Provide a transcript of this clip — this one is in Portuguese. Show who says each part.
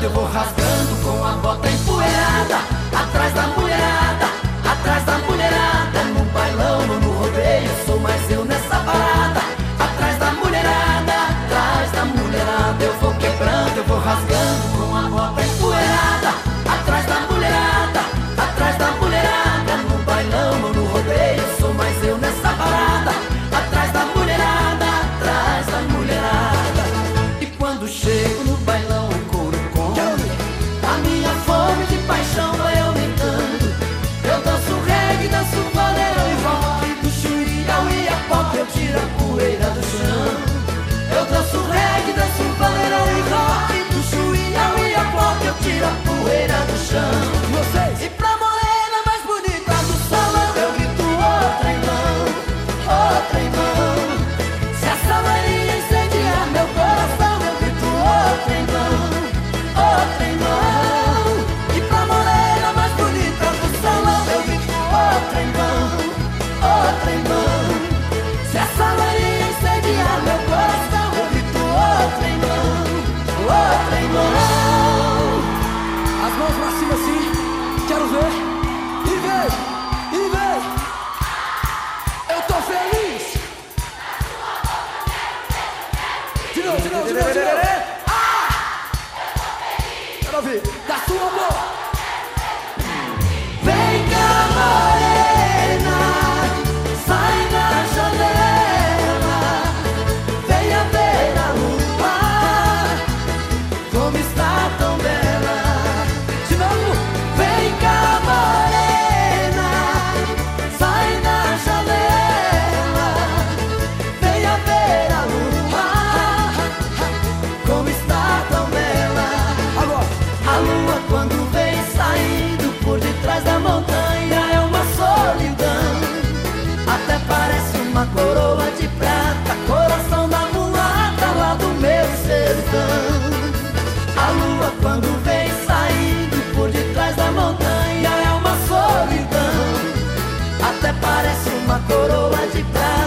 Speaker 1: de vos
Speaker 2: rastros. mãos pra cima assim. Quero ver. E vem, e vem. Eu tô feliz. De novo, de novo, de novo, de novo. Ah! Eu tô feliz. Quero ouvir. Da sua boca.
Speaker 1: de prata.